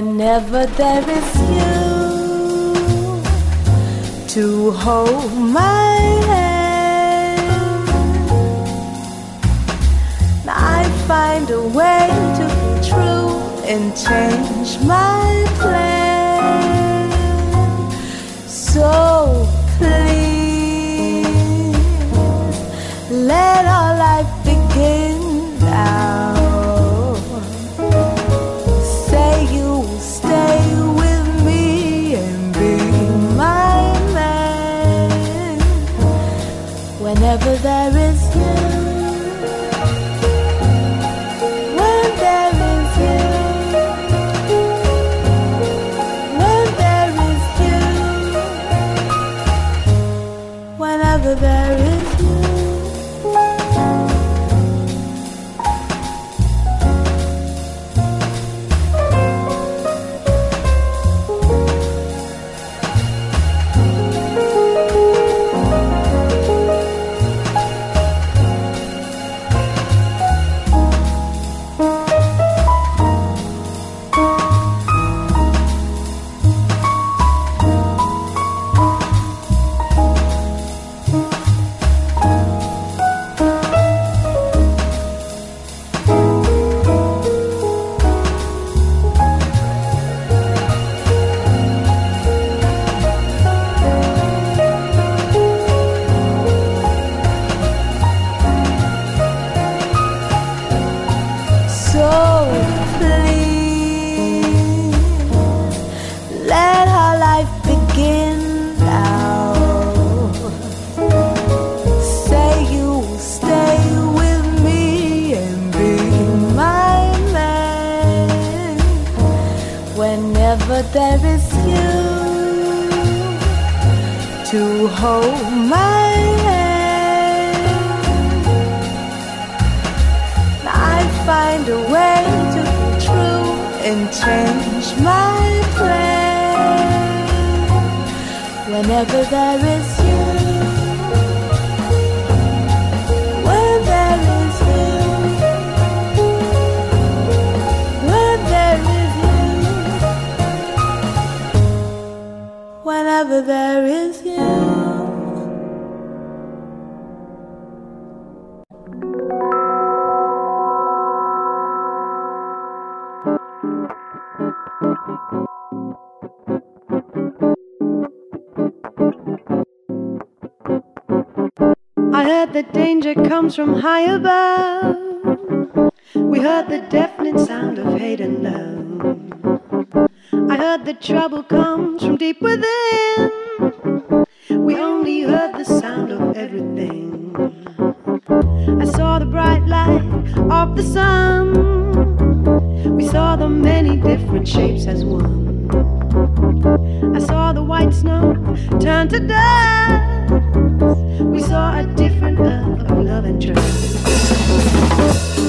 whenever there is you to hold my hand. I find a way to be true and change my plan. So there is and change my plan whenever there is you. When there is you. When there is you. Whenever there is that danger comes from high above. We heard the deafening sound of hate and love. I heard that trouble comes from deep within. We only heard the sound of everything. I saw the bright light of the sun. We saw the many different shapes as one. I saw the white snow turn to dust. We saw a different earth of love and trust.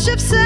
Tender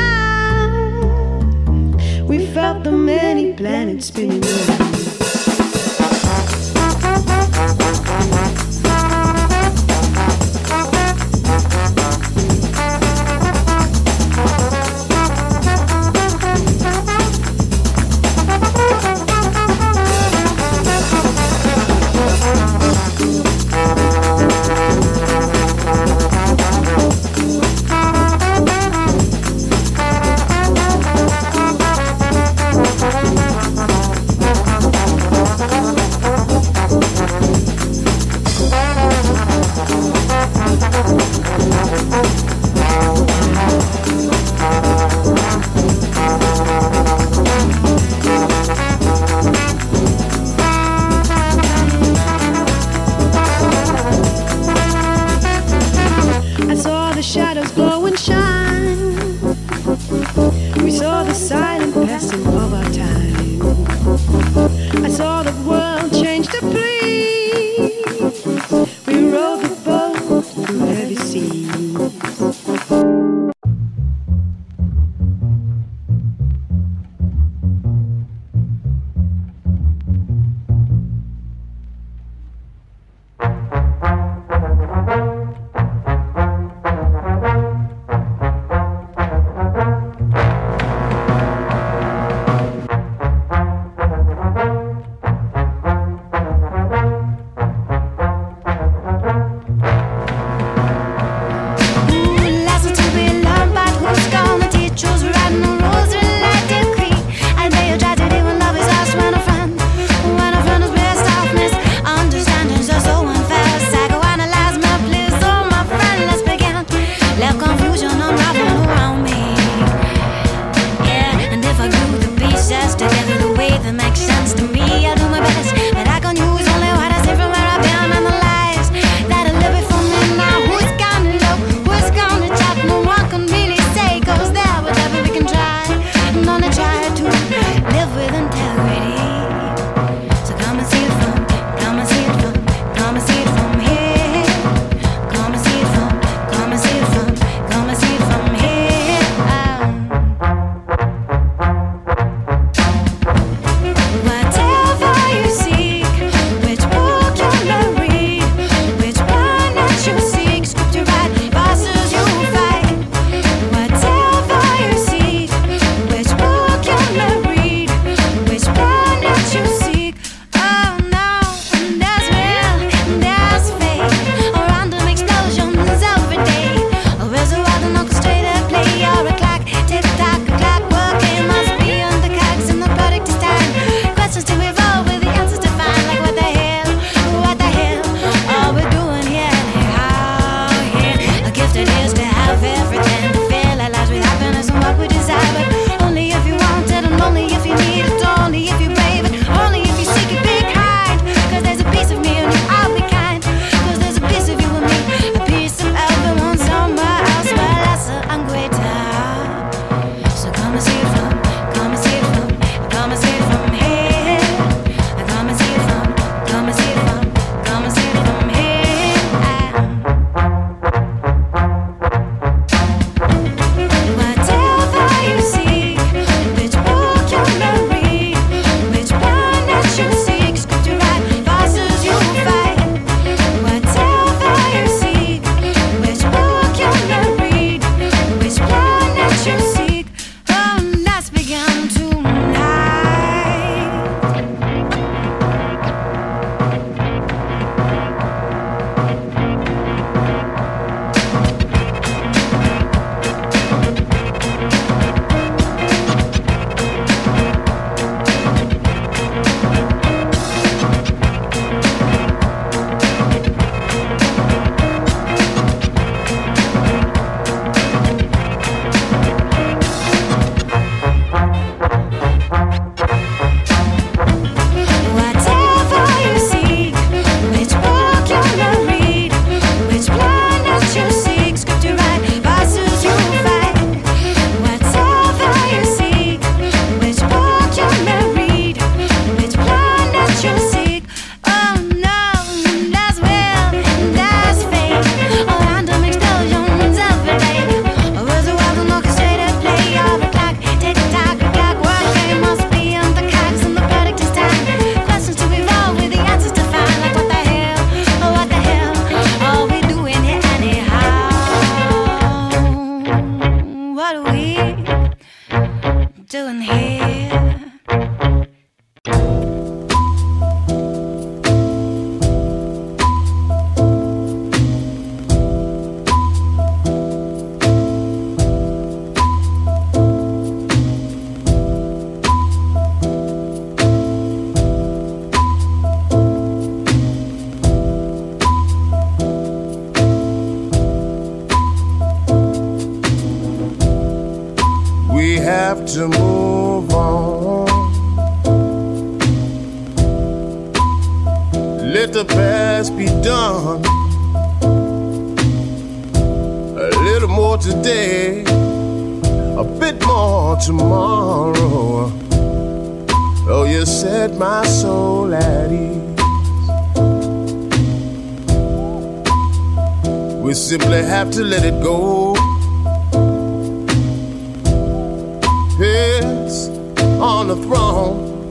On the throne.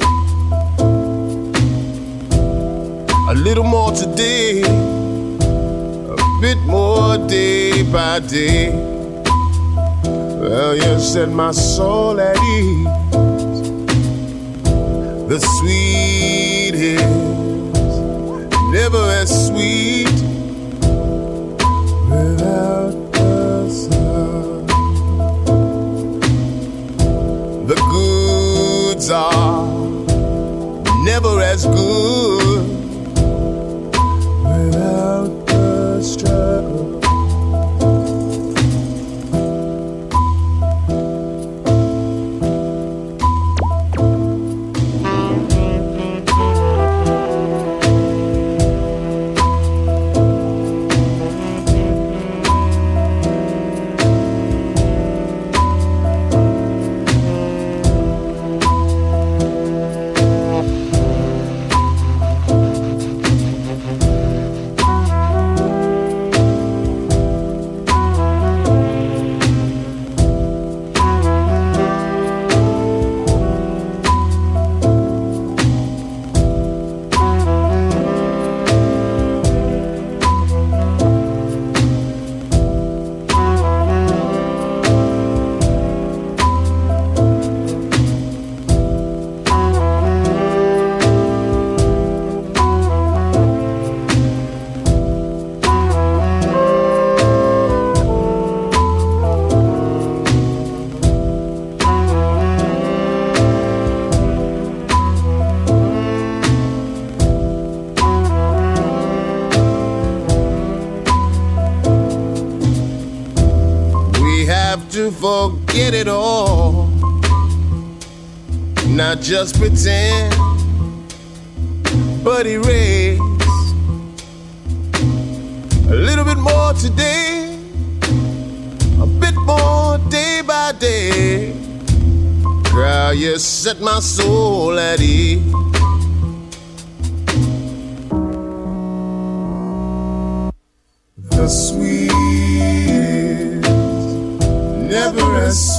A little more today, a bit more day by day. Well, you set my soul at ease the sweet is never as sweet without never as good to forget it all, not just pretend, but erase a little bit more today, a bit more day by day. Girl, you set my soul at ease.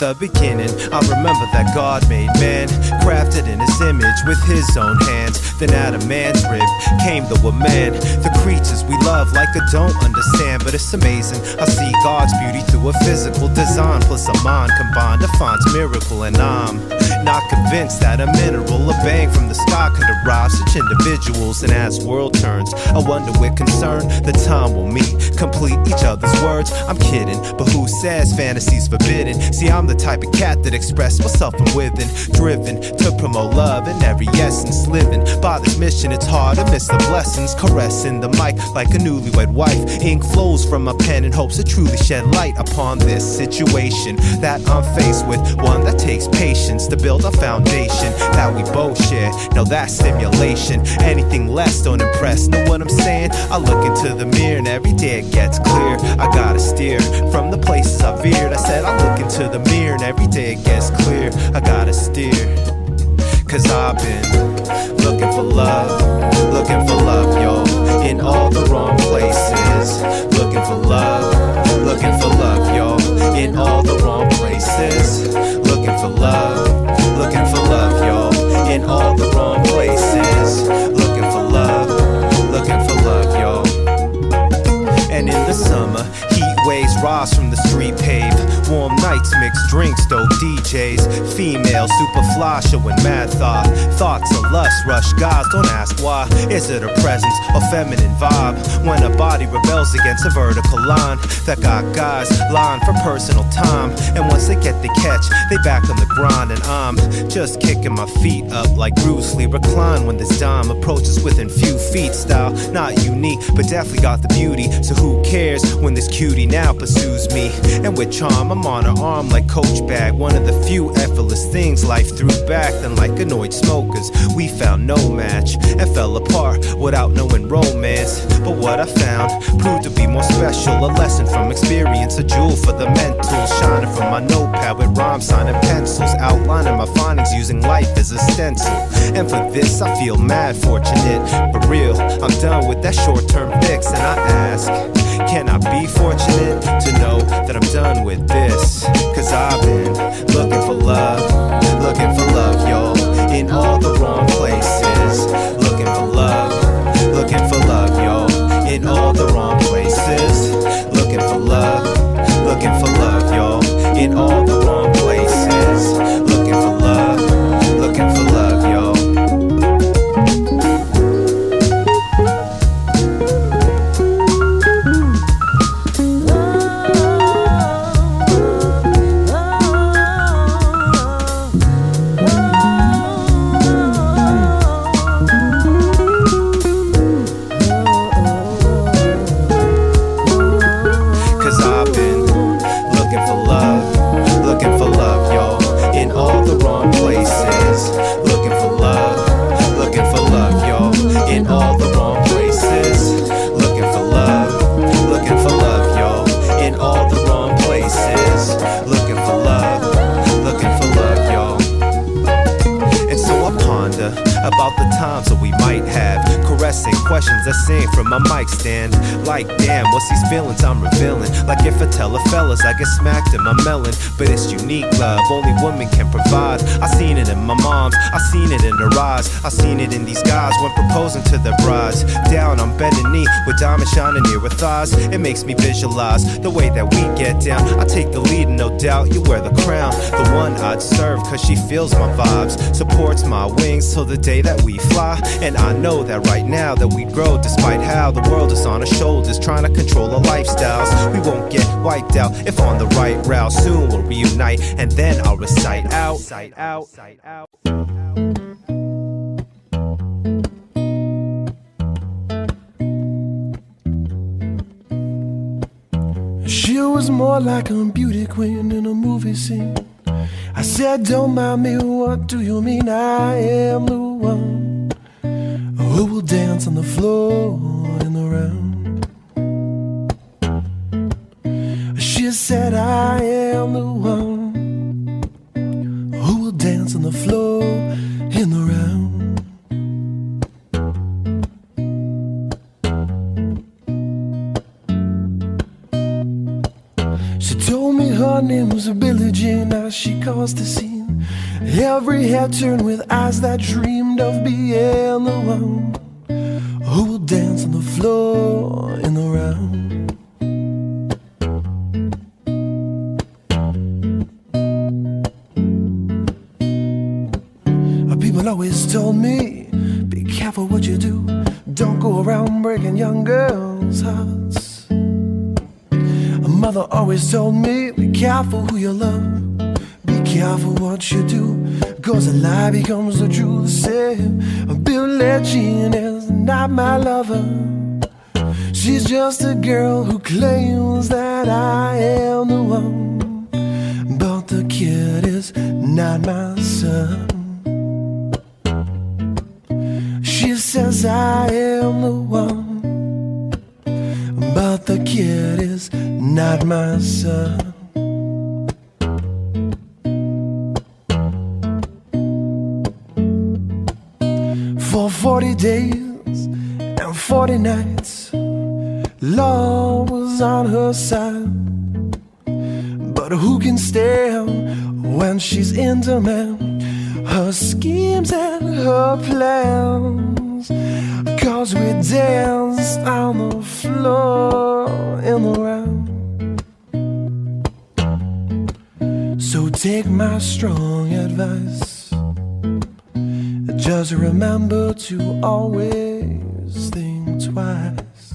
the beginning, I remember that God made man, crafted in his image with his own hands. Then out of man's rib came the woman. The creatures we love like I don't understand, but it's amazing. I see God's beauty through a physical design plus a mind combined defines miracle and I'm um, Not convinced that a mineral, a bang from the sky could arrive such individuals. And as world turns, I wonder with concern the time will meet, complete each other's words. I'm kidding, but who says fantasy's forbidden? See, I'm the type of cat that express myself from within, driven to promote love in every essence. Living by this mission, it's hard to miss the blessings. Caressing the mic like a newlywed wife. Ink flows from my pen in hopes to truly shed light upon this situation that I'm faced with. One that takes patience to build a foundation that we both share. Now that's stimulation. Anything less don't impress. Know what I'm saying? I look into the mirror and every day it gets clear. I gotta steer from the places I veered. I said I look into the mirror and every day it gets clear. I gotta steer. Cause I've been looking for love, looking for love, y'all, in all the wrong places. Looking for love, looking for love, y'all, in all the wrong places. Looking for love, rise from the street pave. Warm nights, mixed drinks, dope DJs. Female, super fly, showing mad thought. Thoughts of lust, rush guys, don't ask why. Is it a presence, a feminine vibe? When a body rebels against a vertical line that got guys lying for personal time. And once they get the catch, they back on the grind. And I'm just kicking my feet up like Bruce Lee. Recline when this dime approaches within few feet. Style not unique, but definitely got the beauty. So who cares when this cutie now pursues me? And with charm, I'm on her arm like Coach Bag. One of the few effortless things life threw back. Then, like annoyed smokers, we found no match and fell apart without knowing romance. But what I found proved to be more special. A lesson from experience, a jewel for the mental. Shining from my notepad with rhyme signing pencils. Outlining my findings using life as a stencil. And for this, I feel mad fortunate. But real, I'm done with that short term fix. And I ask, can I be fortunate to know that I'm done with this? Cause I've been looking for love, looking for love, y'all, in all the wrong places. About the times that we might have. Caressing questions I sing from my mic stand. Like, damn, what's these feelings I'm revealing? Like, if I tell a fellas, I get smacked in my melon. But it's unique love, only women can provide. I seen it in my mom's, I seen it in her eyes. I seen it in these guys when proposing to their brides. Down on bending knee with diamonds shining near her thighs. It makes me visualize the way that we get down. I take the lead, and no doubt you wear the crown. The one I'd serve, cause she feels my vibes, supports my wings till the day that we fly. And I know that right now that we grow, despite how the world is on our shoulders, trying to control our lifestyles. We won't get wiped out if on the right route. Soon we'll reunite, and then I'll recite out. out, out. She was more like a beauty queen in a movie scene. I said, Don't mind me, what do you mean? I am the one who will dance on the floor in the round. She said, I am the one who will dance on the floor in the round. She told me her name was Billie Jean as she caused the scene. Every head turned with eyes that of being the one who will dance on the floor in the round. Uh, people always told me, be careful what you do. Don't go around breaking young girls' hearts. A mother always told me, be careful who you love. Be careful what you do. Cause a lie becomes the truth. Say, Billie Jean is not my lover. She's just a girl who claims that I am the one. But the kid is not my son. She says I am the one. But the kid is not my son. 40 days and 40 nights, love was on her side. But who can stand when she's into man? Her schemes and her plans. Cause we danced on the floor in the round. So take my strong advice. Just remember to always think twice.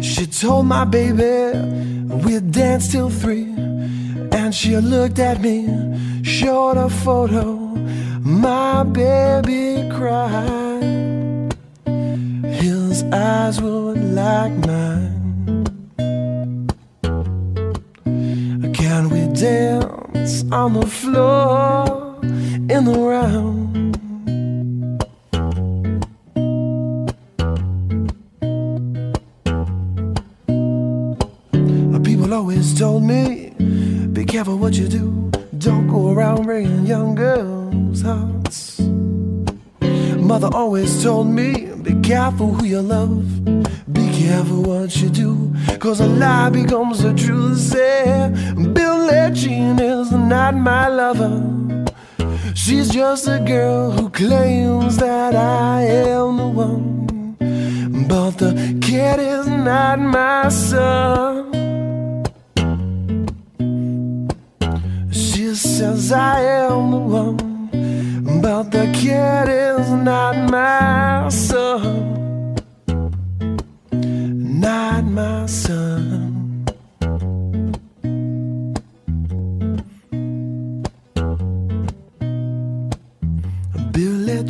She told my baby we'd dance till three, and she looked at me, showed a photo. My baby cried. His eyes were like mine. On the floor in the round? People always told me, be careful what you do. Don't go around breaking young girls' hearts. Mother always told me, be careful who you love. Be careful what you do, cause a lie becomes the truth. Say, Jean is not my lover. She's just a girl who claims that I am the one. But the kid is not my son. She says I am the one, but the kid is not my son. Not my son.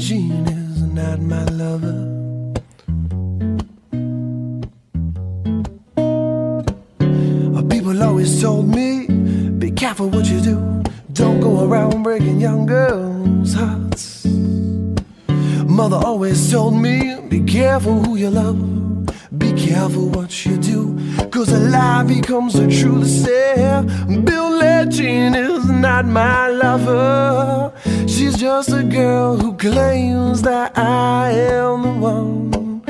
Jean is not my lover. Uh, people always told me, be careful what you do. Don't go around breaking young girls' hearts. Mother always told me, be careful who you love. Be careful what you do. Cause a lie becomes the truth. Say, Billie Jean is not my lover. She's just a girl who claims that I am the one.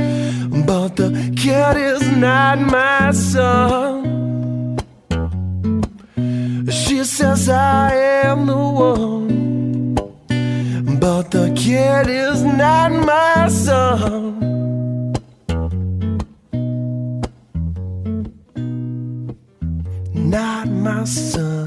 But the kid is not my son. She says I am the one, but the kid is not my son. My son.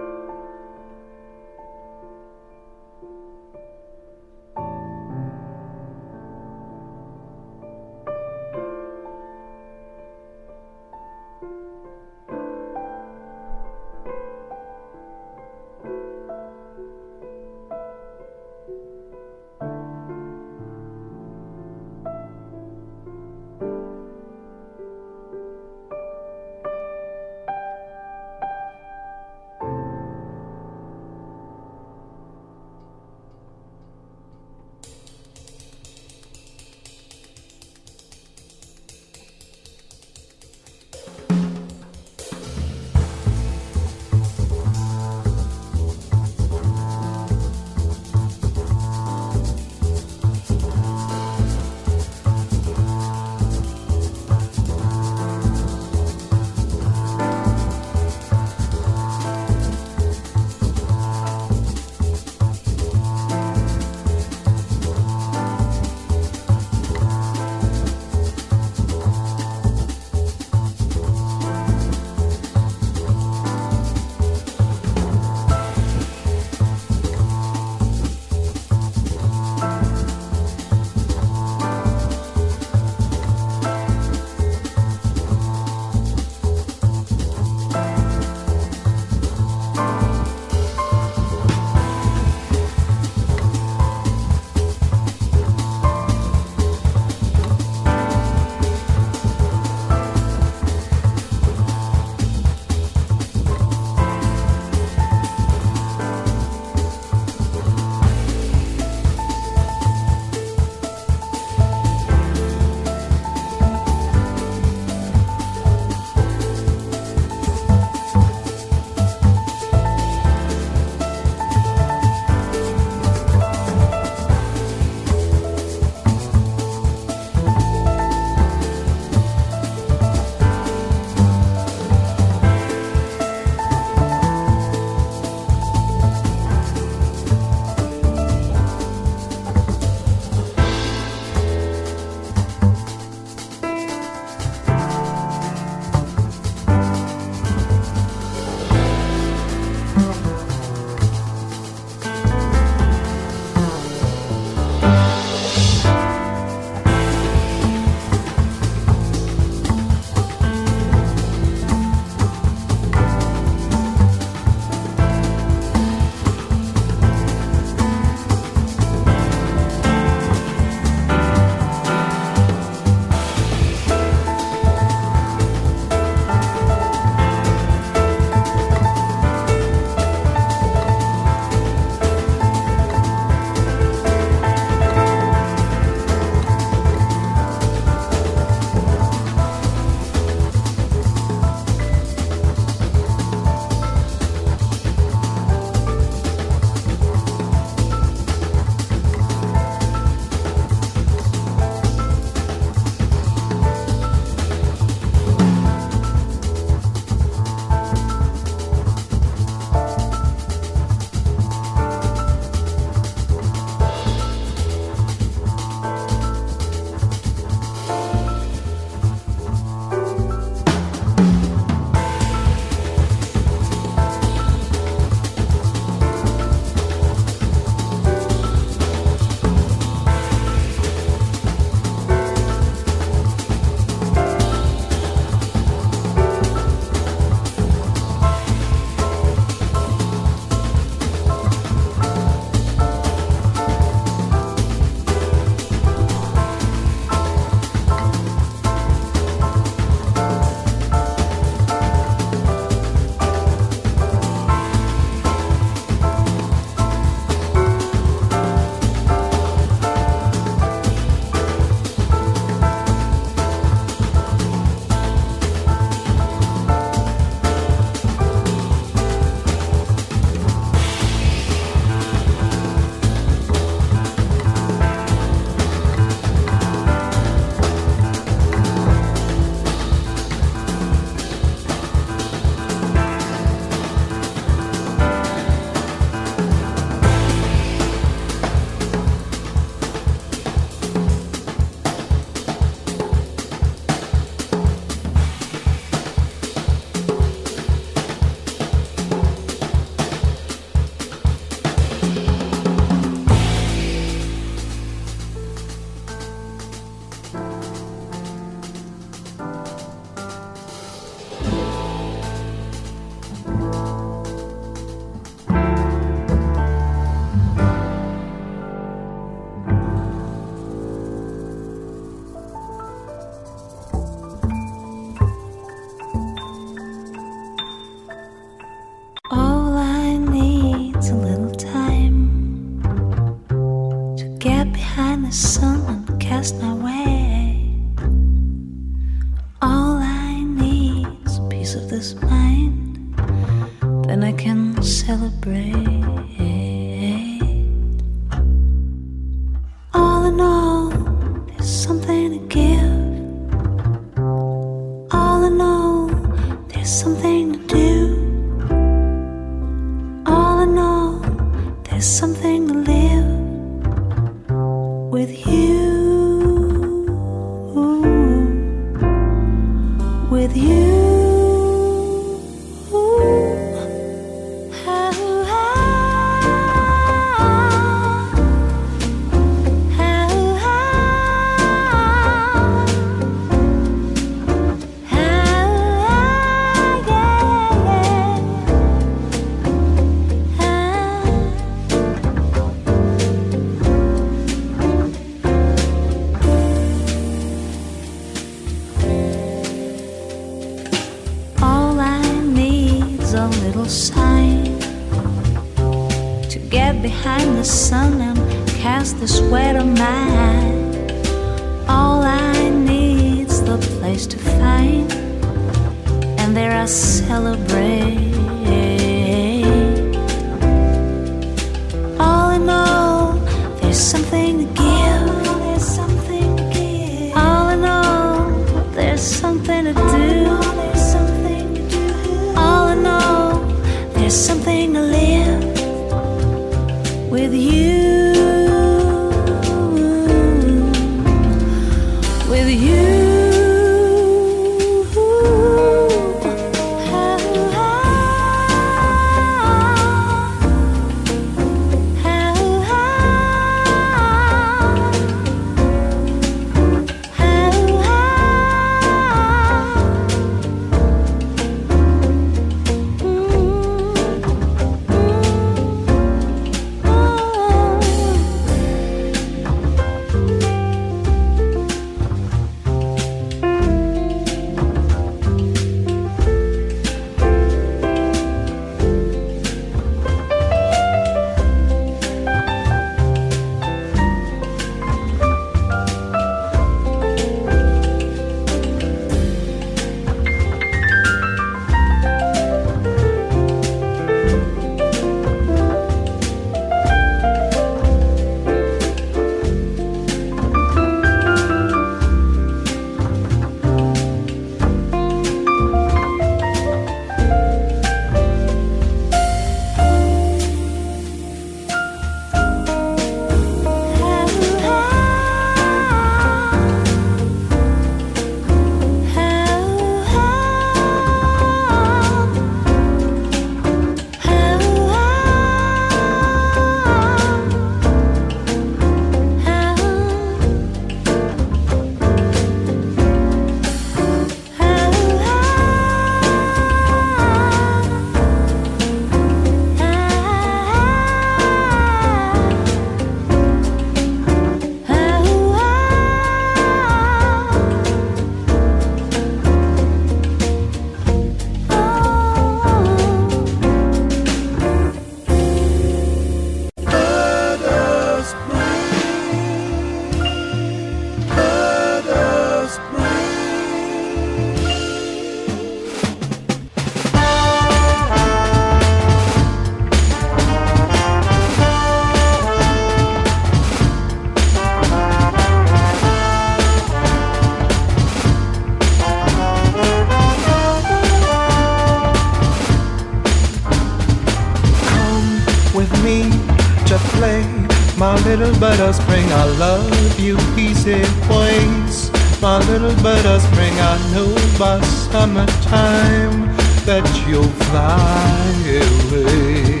little butterspring, I love you, he said twice. My little butterspring, I know by summertime that you'll fly away.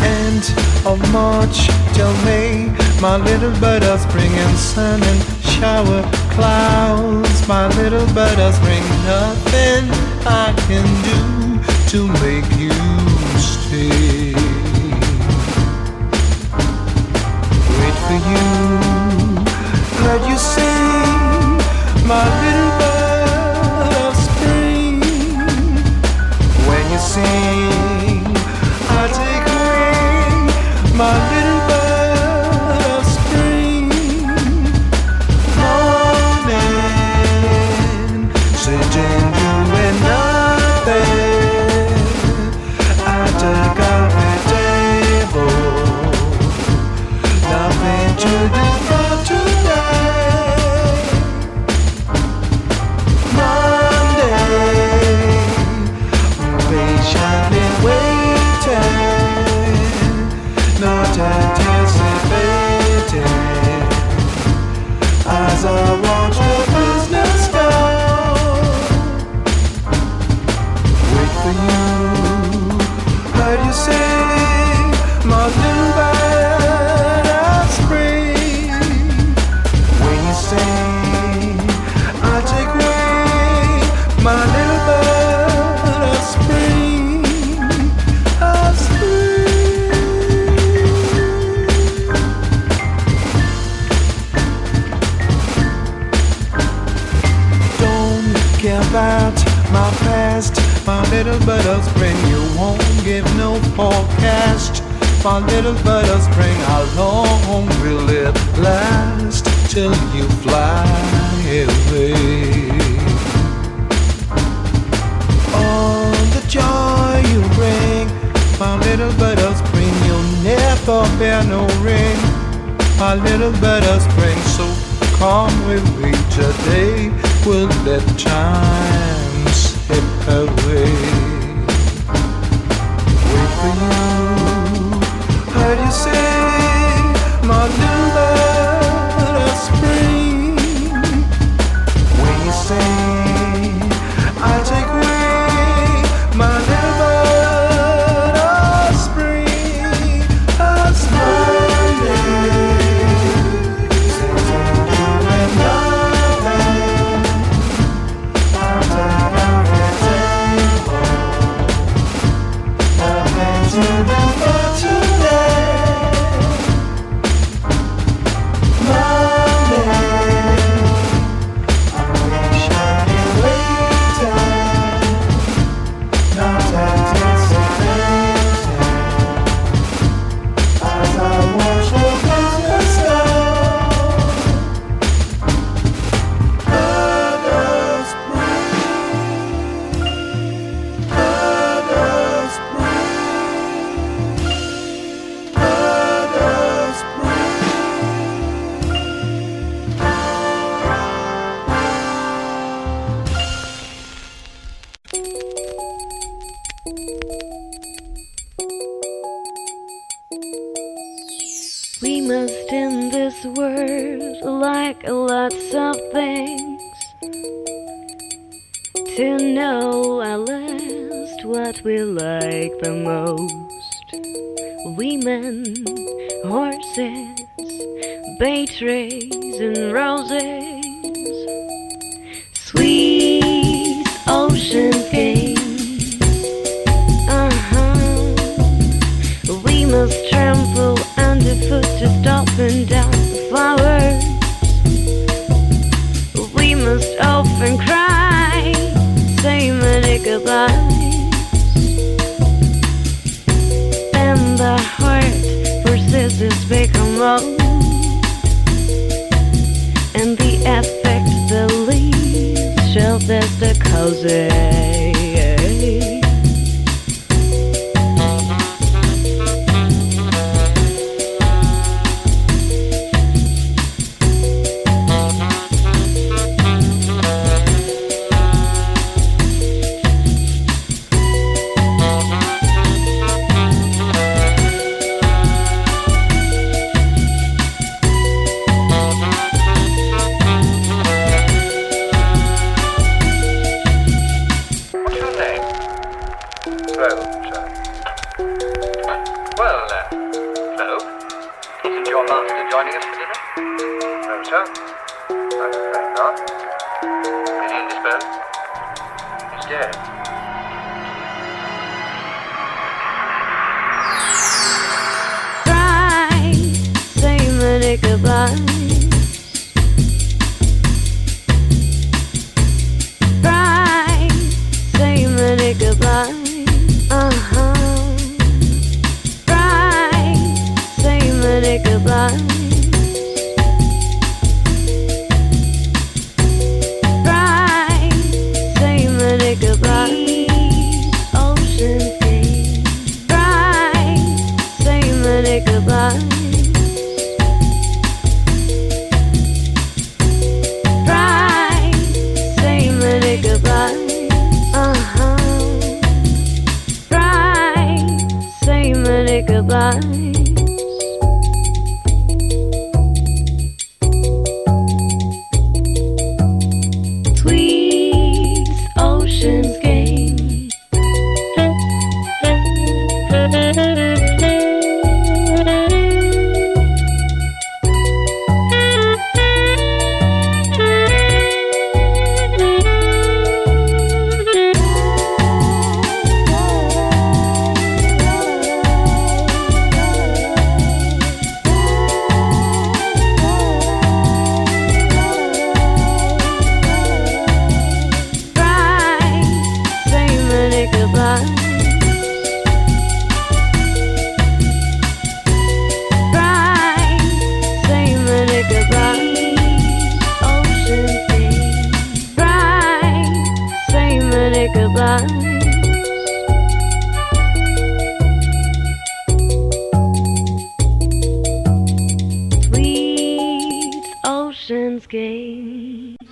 End of March till May, my little butterspring and sun and shower clouds. My little butterspring, nothing I can do to make you you. Heard you sing, my little. little spring, you won't give no forecast. My little butter spring, how long will it last till you fly away? All the joy you bring, my little butter spring, you'll never bear no ring. My little butter spring, so come with me today, we'll let time slip away for you. Heard you say, my new love of spring. When you say.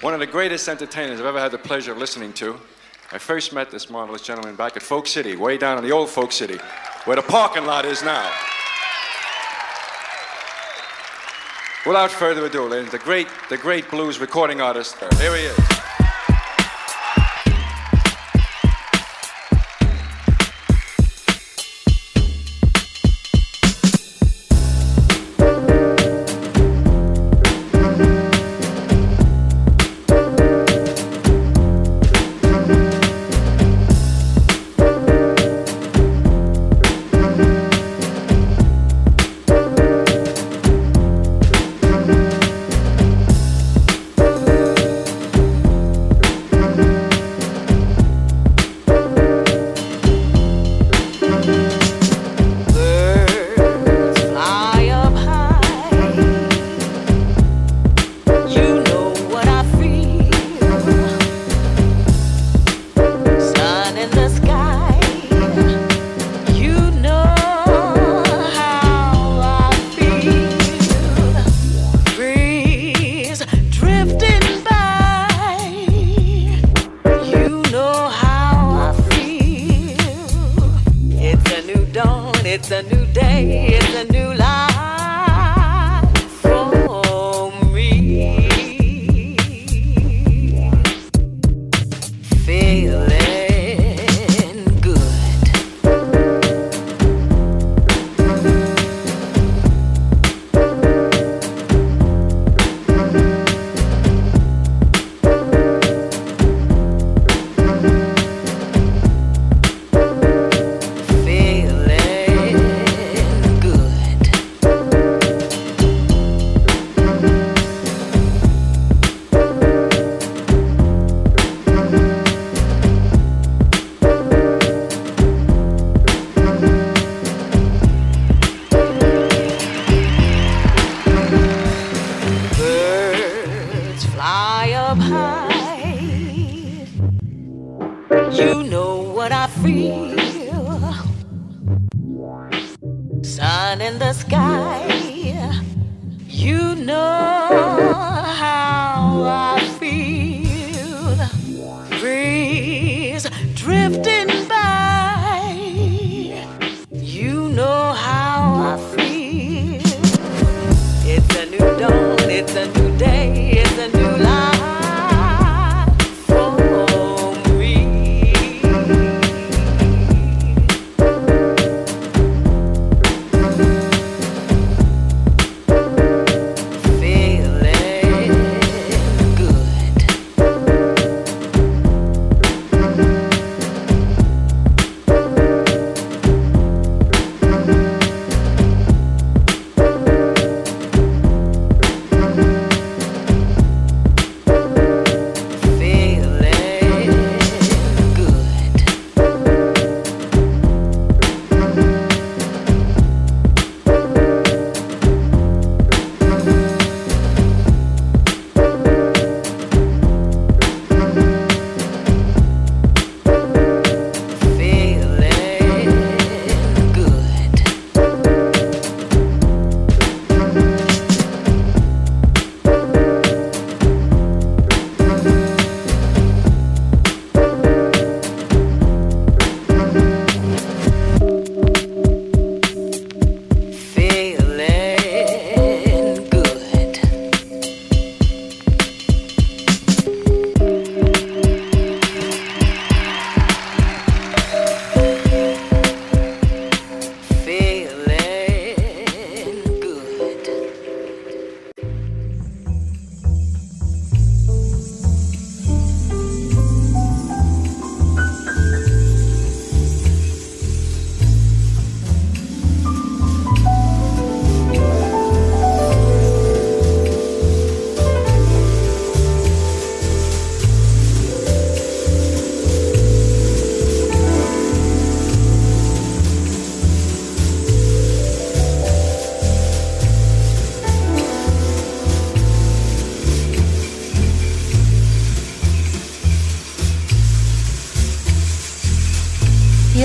One of the greatest entertainers I've ever had the pleasure of listening to. I first met this marvelous gentleman back at Folk City, way down in the old Folk City, where the parking lot is now. Without further ado, ladies, the great, the great blues recording artist. Here he is. you know what I feel. Sun in the sky, you know how I feel.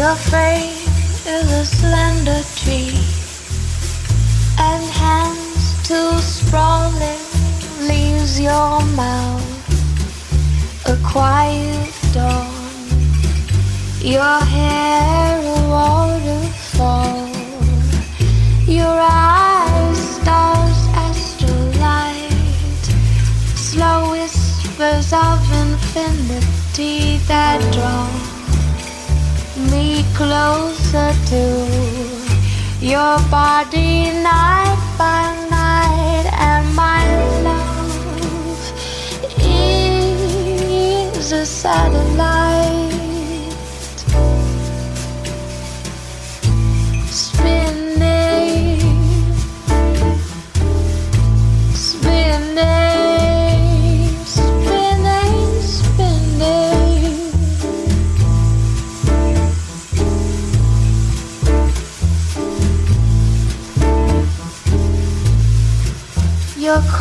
Your faith is a slender tree, and hands too sprawling leaves your mouth a quiet dawn. Your hair a waterfall. Your eyes stars astrolight. Slow whispers of infinity that draw me closer to your body night by night and my love is a satellite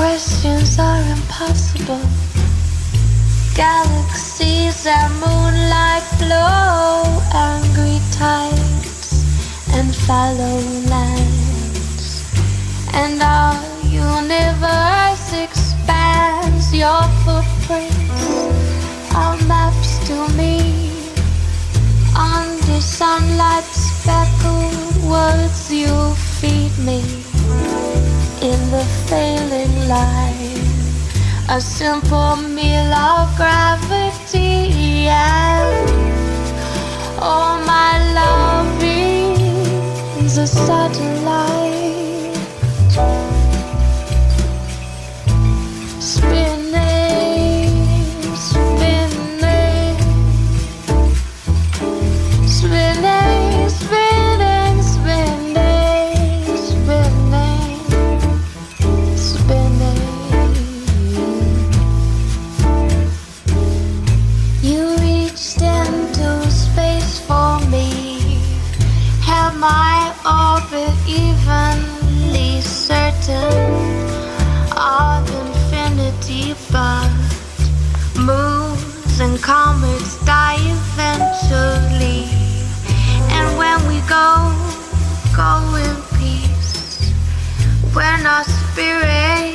questions are impossible. Galaxies and moonlight flow, angry tides and fallow lands. And our universe expands. Your footprints are maps to me. Under sunlight speckled words you feed me in the failing light. A simple meal of gravity and oh my love is a satellite our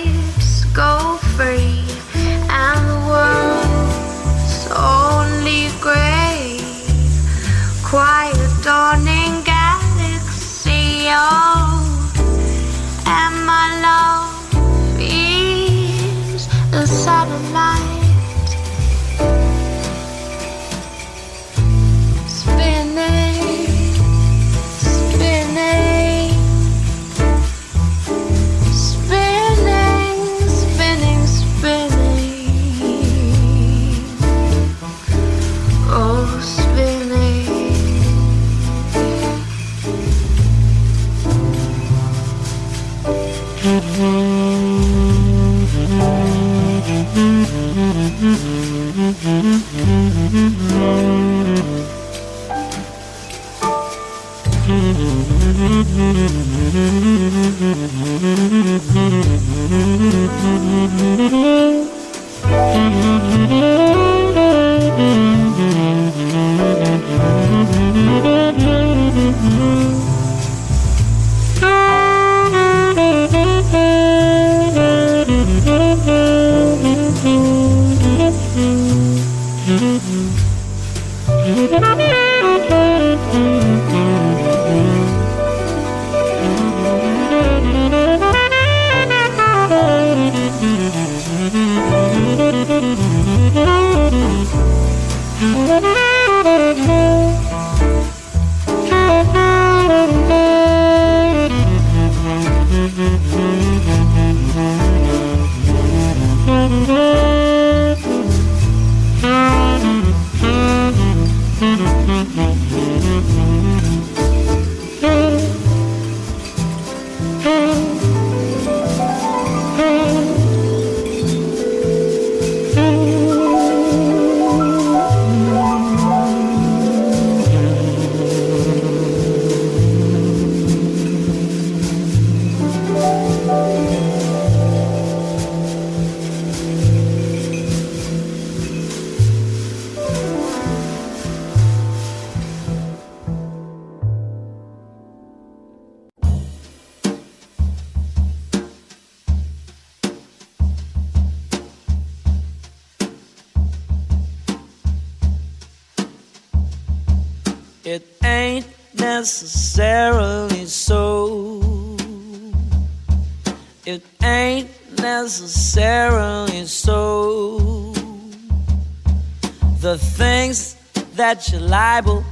that you're liable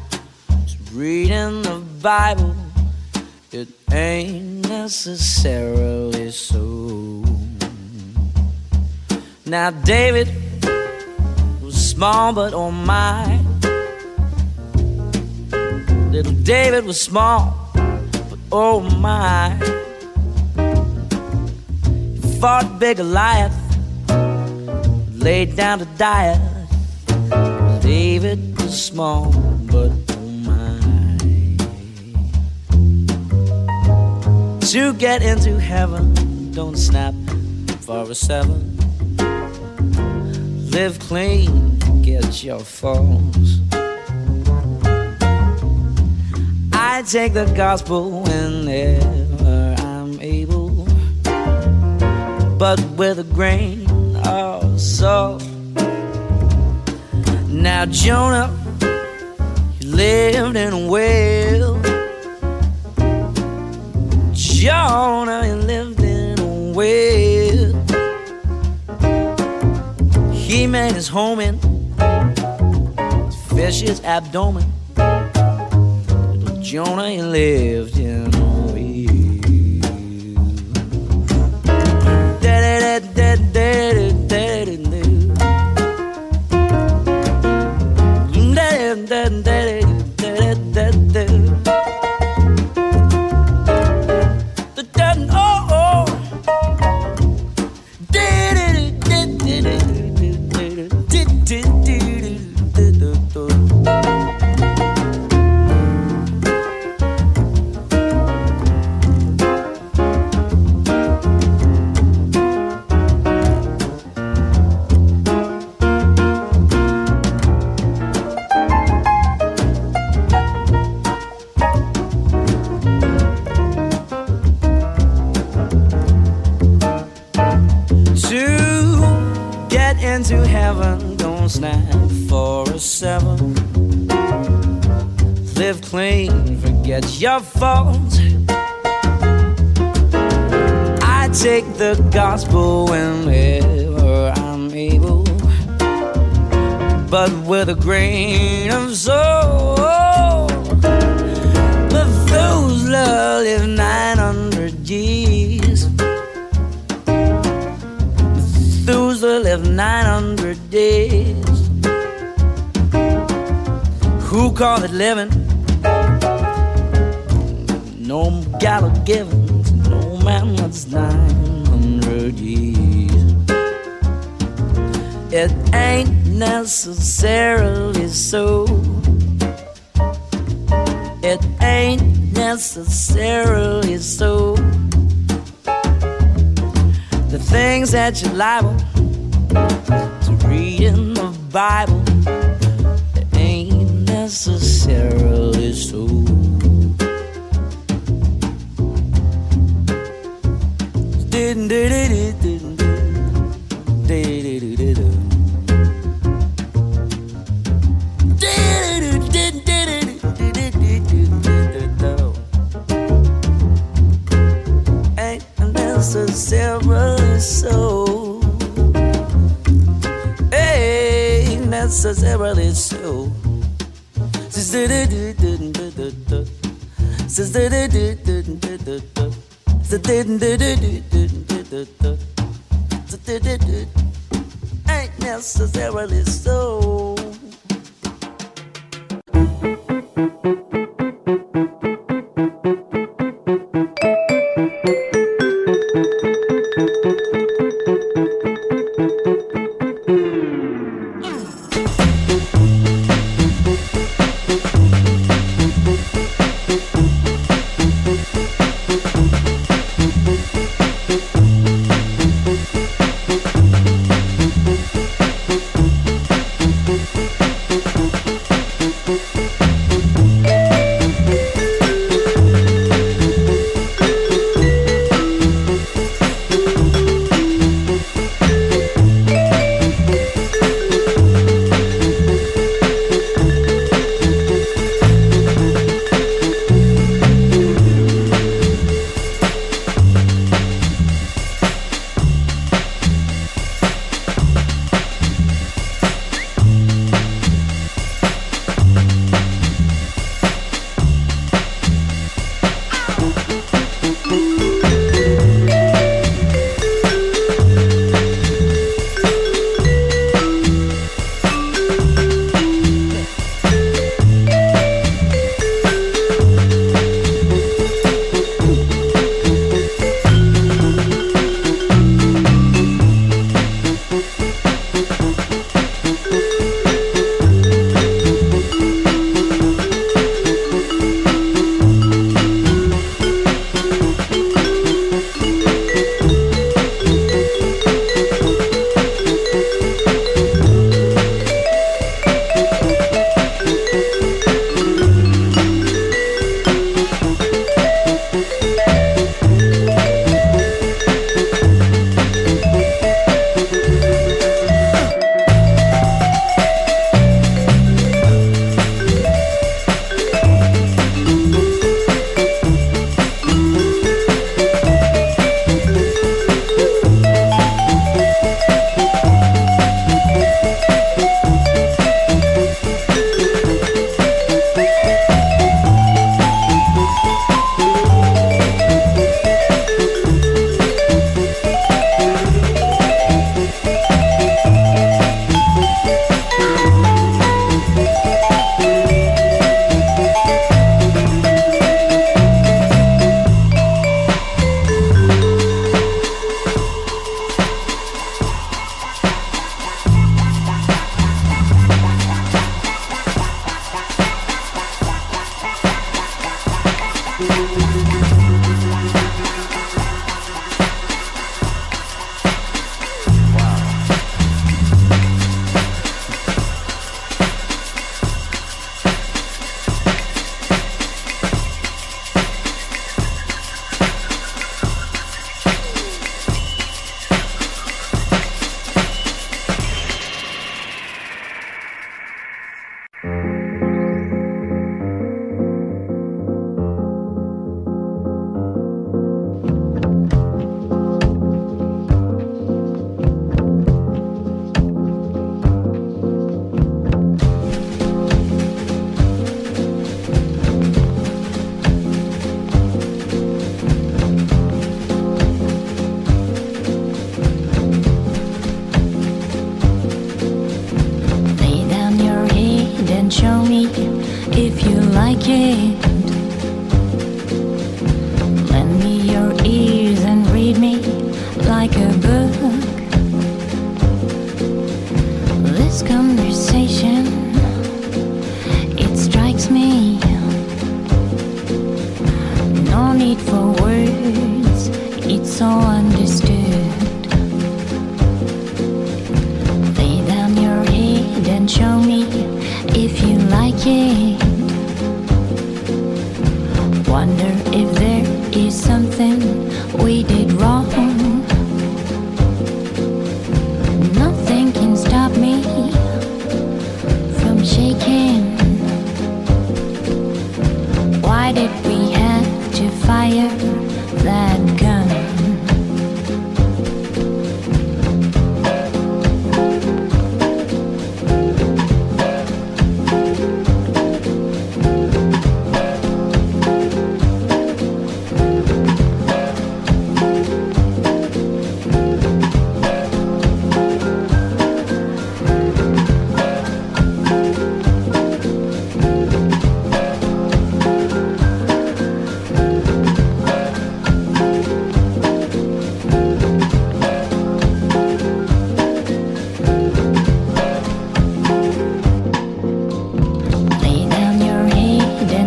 to read in the Bible, it ain't necessarily so. Now, David was small, but oh my. Little David was small, but oh my. He fought big Goliath, laid down to die. David small, but oh my. To get into heaven, don't snap for a seven. Live clean, get your phones. I take the gospel whenever I'm able, but with a grain of salt. Now, Jonah, he lived in a whale. Jonah, he lived in a whale. He made his home in his fish's abdomen. Little Jonah, he lived in a whale. To forget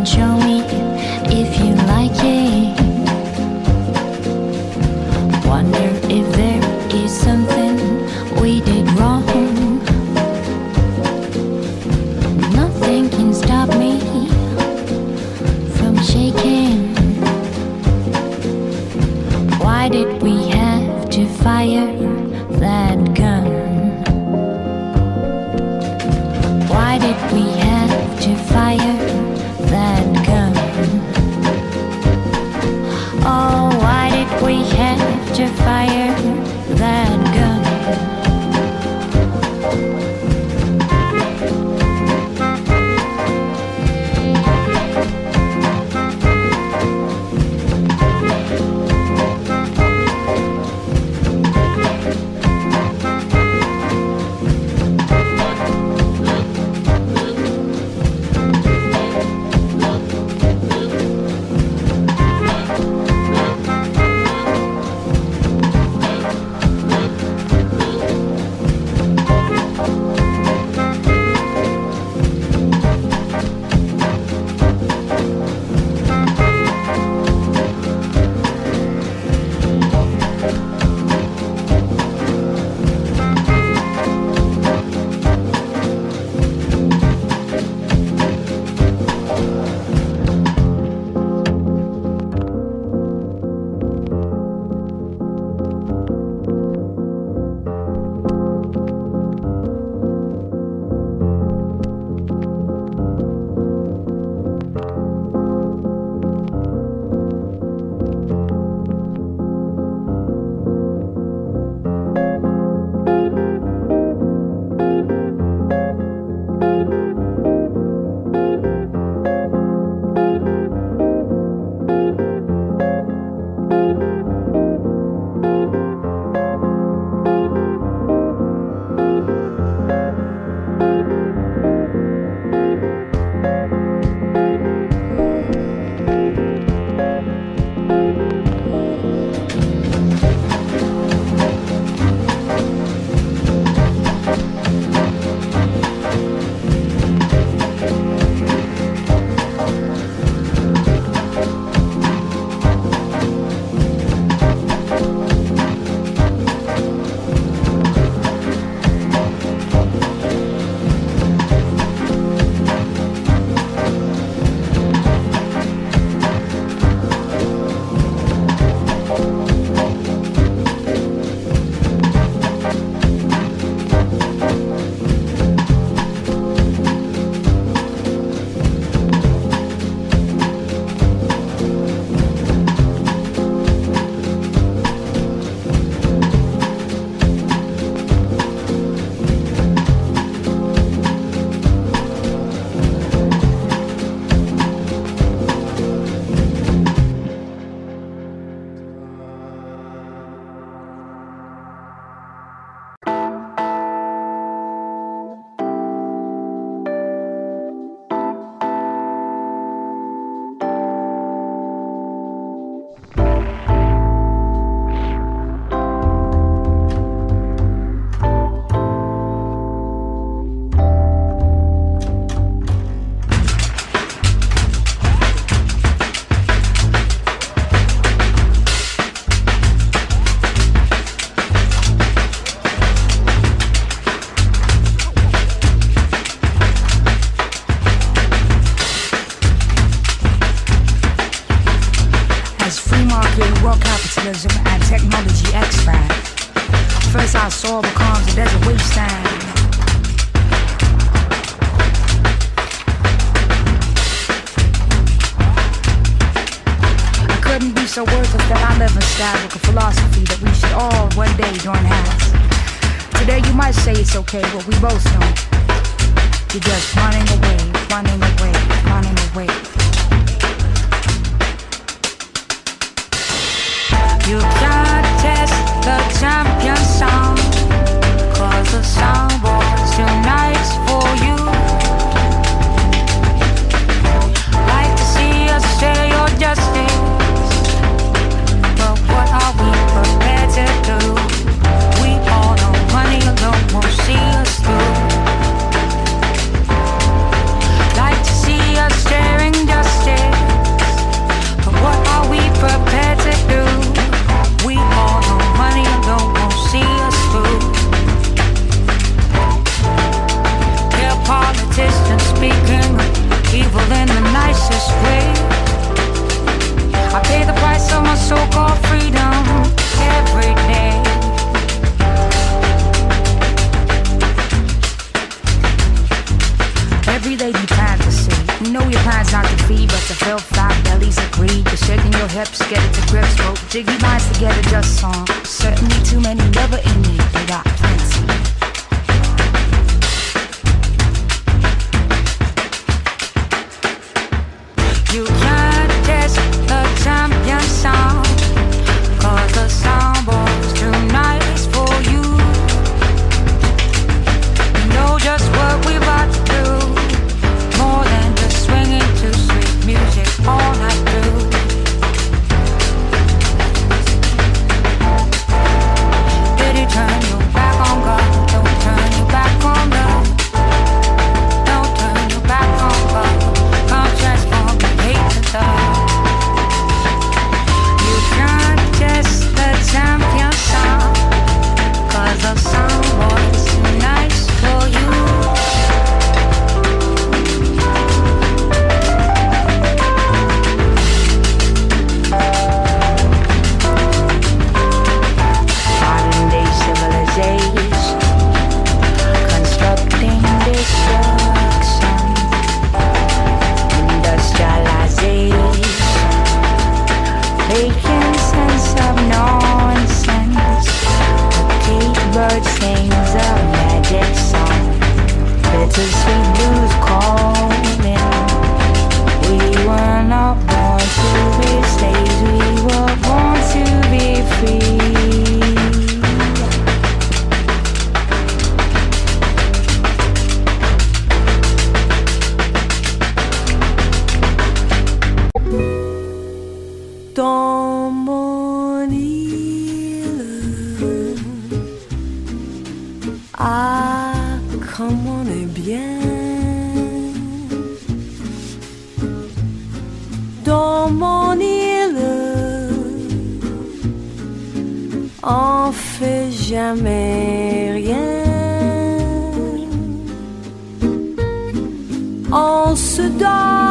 就 quand on est bien. Dans mon île, on fait jamais rien. On se donne.